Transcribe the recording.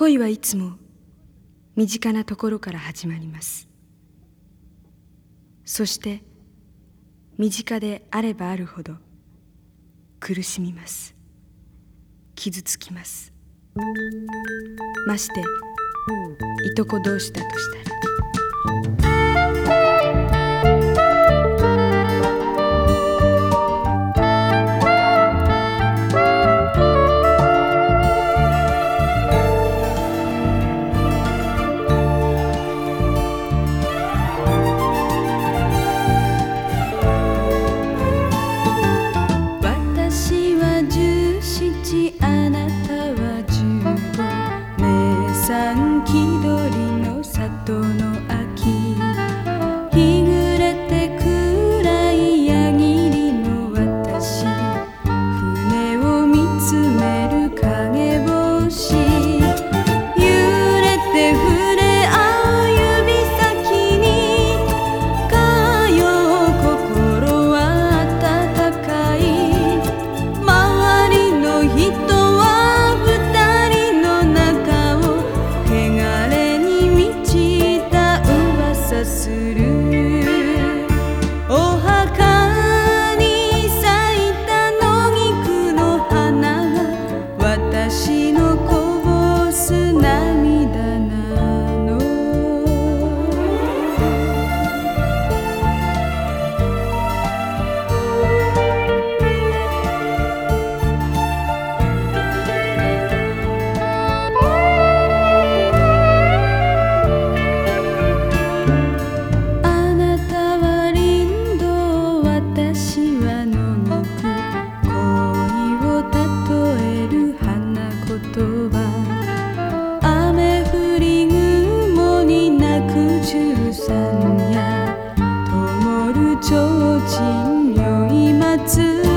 恋はいつも身近なところから始まります。そして身近であればあるほど苦しみます。傷つきます。ましていとこ同士だとしたら産気取りの里の mim. 提灯い待つ